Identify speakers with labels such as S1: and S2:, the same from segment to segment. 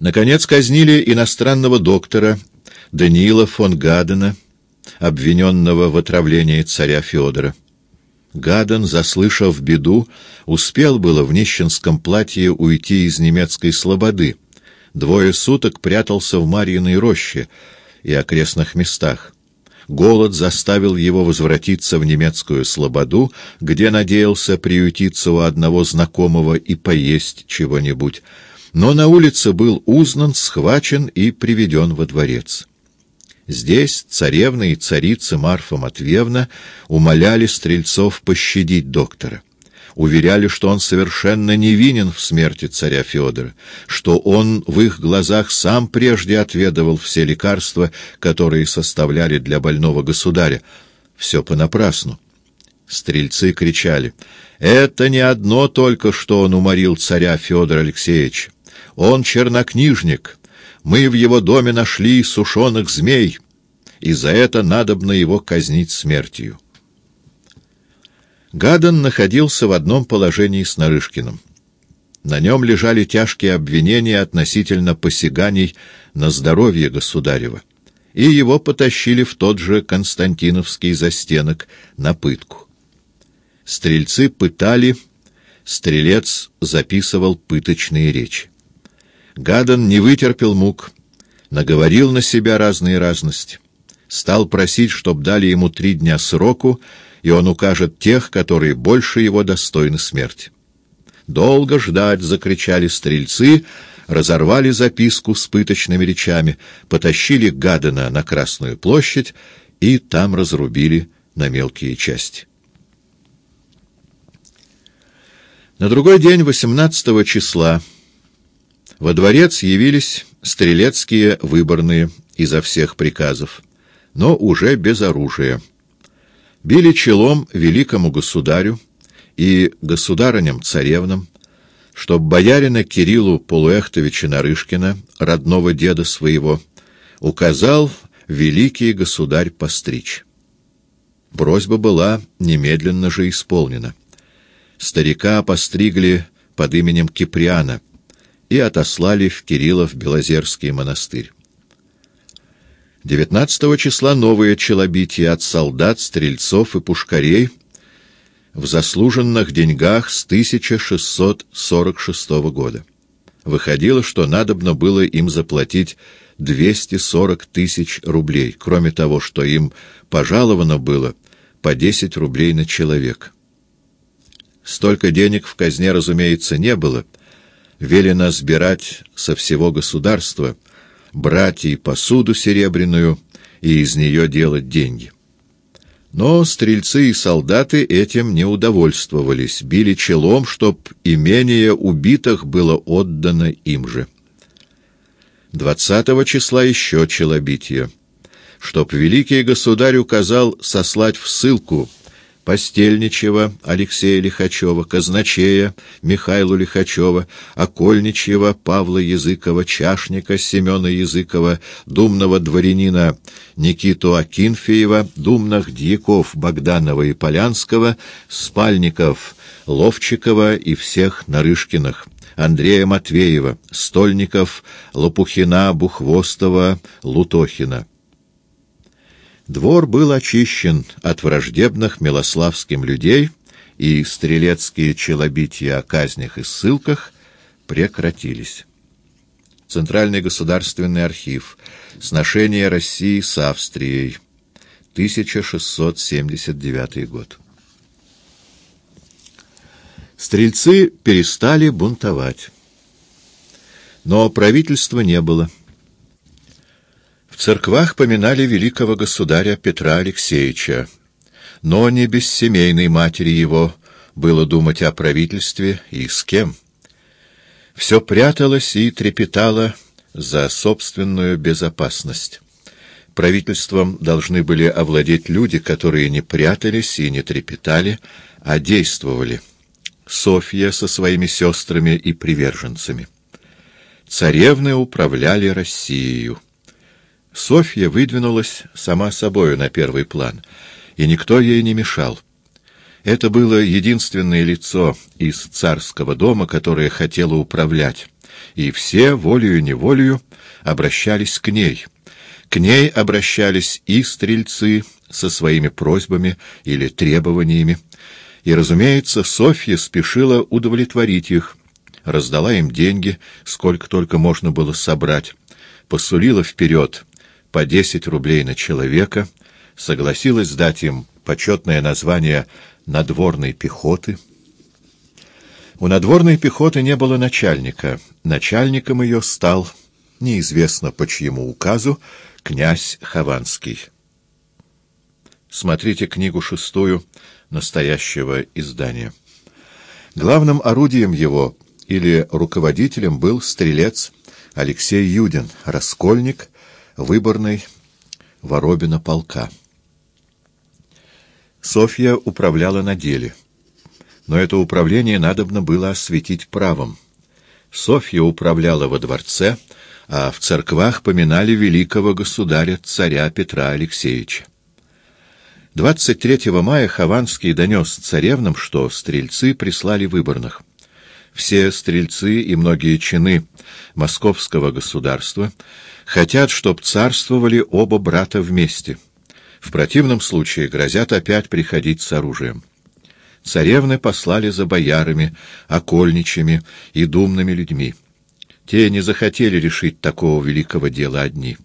S1: Наконец казнили иностранного доктора Даниила фон Гадена, обвиненного в отравлении царя Федора. Гаден, заслышав беду, успел было в нищенском платье уйти из немецкой слободы. Двое суток прятался в Марьиной роще и окрестных местах. Голод заставил его возвратиться в немецкую слободу, где надеялся приютиться у одного знакомого и поесть чего-нибудь. Но на улице был узнан, схвачен и приведен во дворец. Здесь царевна и царица Марфа Матвеевна умоляли стрельцов пощадить доктора. Уверяли, что он совершенно невинен в смерти царя Федора, что он в их глазах сам прежде отведывал все лекарства, которые составляли для больного государя. Все понапрасну. Стрельцы кричали, «Это не одно только, что он уморил царя Федора Алексеевича. Он чернокнижник, мы в его доме нашли сушеных змей, и за это надобно его казнить смертью. Гадан находился в одном положении с Нарышкиным. На нем лежали тяжкие обвинения относительно посяганий на здоровье государева, и его потащили в тот же Константиновский застенок на пытку. Стрельцы пытали, стрелец записывал пыточные речи. Гадан не вытерпел мук, наговорил на себя разные разности. Стал просить, чтоб дали ему три дня сроку, и он укажет тех, которые больше его достойны смерти. «Долго ждать!» — закричали стрельцы, разорвали записку с пыточными речами, потащили Гадана на Красную площадь и там разрубили на мелкие части. На другой день, 18 числа, во дворец явились стрелецкие выборные изо всех приказов, но уже без оружия. Били челом великому государю и государыням-царевнам, чтоб боярина Кириллу Полуэхтовича Нарышкина, родного деда своего, указал великий государь постричь. Просьба была немедленно же исполнена. Старика постригли под именем Киприана — и отослали в Кириллов-Белозерский монастырь. 19 числа новое челобитие от солдат, стрельцов и пушкарей в заслуженных деньгах с 1646 года. Выходило, что надобно было им заплатить 240 тысяч рублей, кроме того, что им пожаловано было по 10 рублей на человек. Столько денег в казне, разумеется, не было — велено сбирать со всего государства, брать и посуду серебряную, и из нее делать деньги. Но стрельцы и солдаты этим не удовольствовались, били челом, чтоб имение убитых было отдано им же. Двадцатого числа еще челобитие, чтоб великий государь указал сослать в ссылку Постельничева Алексея Лихачева, Казначея Михаила Лихачева, Окольничьего Павла Языкова, Чашника Семена Языкова, думного дворянина Никиту Акинфеева, думных дьяков Богданова и Полянского, спальников Ловчикова и всех Нарышкиных. Андрея Матвеева, Стольников, Лопухина, Бухвостова, Лутохина. Двор был очищен от враждебных милославским людей, и стрелецкие челобития о казнях и ссылках прекратились. Центральный государственный архив. Сношение России с Австрией. 1679 год. Стрельцы перестали бунтовать. Но правительства не было. Церквах поминали великого государя Петра Алексеевича, но не без семейной матери его было думать о правительстве и с кем. Все пряталось и трепетало за собственную безопасность. Правительством должны были овладеть люди, которые не прятались и не трепетали, а действовали. Софья со своими сестрами и приверженцами. Царевны управляли Россией. Софья выдвинулась сама собою на первый план, и никто ей не мешал. Это было единственное лицо из царского дома, которое хотело управлять, и все, волею-неволею, обращались к ней. К ней обращались и стрельцы со своими просьбами или требованиями, и, разумеется, Софья спешила удовлетворить их, раздала им деньги, сколько только можно было собрать, посулила вперед по десять рублей на человека, согласилась дать им почетное название «надворной пехоты». У надворной пехоты не было начальника. Начальником ее стал, неизвестно по чьему указу, князь Хованский. Смотрите книгу шестую настоящего издания. Главным орудием его или руководителем был стрелец Алексей Юдин, раскольник, выборный Воробина полка. Софья управляла на деле, но это управление надобно было осветить правом. Софья управляла во дворце, а в церквах поминали великого государя царя Петра Алексеевича. 23 мая Хованский донес царевнам, что стрельцы прислали выборных. Все стрельцы и многие чины московского государства хотят, чтоб царствовали оба брата вместе. В противном случае грозят опять приходить с оружием. Царевны послали за боярами, окольничами и думными людьми. Те не захотели решить такого великого дела одни.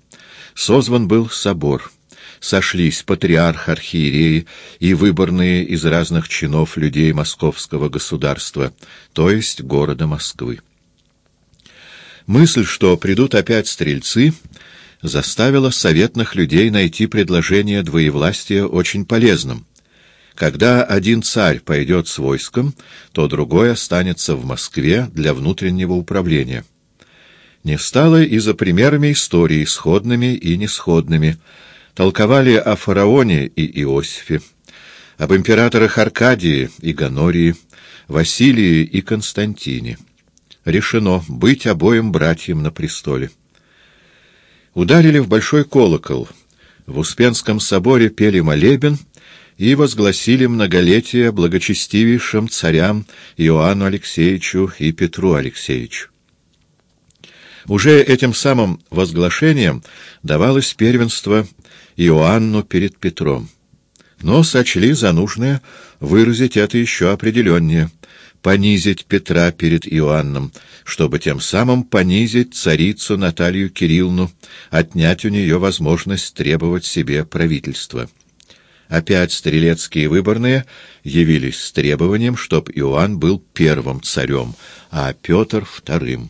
S1: Созван был собор — сошлись патриарх, архиереи и выборные из разных чинов людей московского государства, то есть города Москвы. Мысль, что придут опять стрельцы, заставила советных людей найти предложение двоевластия очень полезным. Когда один царь пойдет с войском, то другой останется в Москве для внутреннего управления. Не стало и за примерами истории, сходными и несходными, толковали о фараоне и Иосифе, об императорах Аркадии и Гонории, Василии и Константине. Решено быть обоим братьям на престоле. Ударили в большой колокол. В Успенском соборе пели молебен и возгласили многолетие благочестивейшим царям Иоанну Алексеевичу и Петру Алексеевичу. Уже этим самым возглашением давалось первенство Иоанну перед Петром. Но сочли за нужное выразить это еще определеннее, понизить Петра перед Иоанном, чтобы тем самым понизить царицу Наталью Кирилловну, отнять у нее возможность требовать себе правительства. Опять стрелецкие выборные явились с требованием, чтоб Иоанн был первым царем, а Петр — вторым.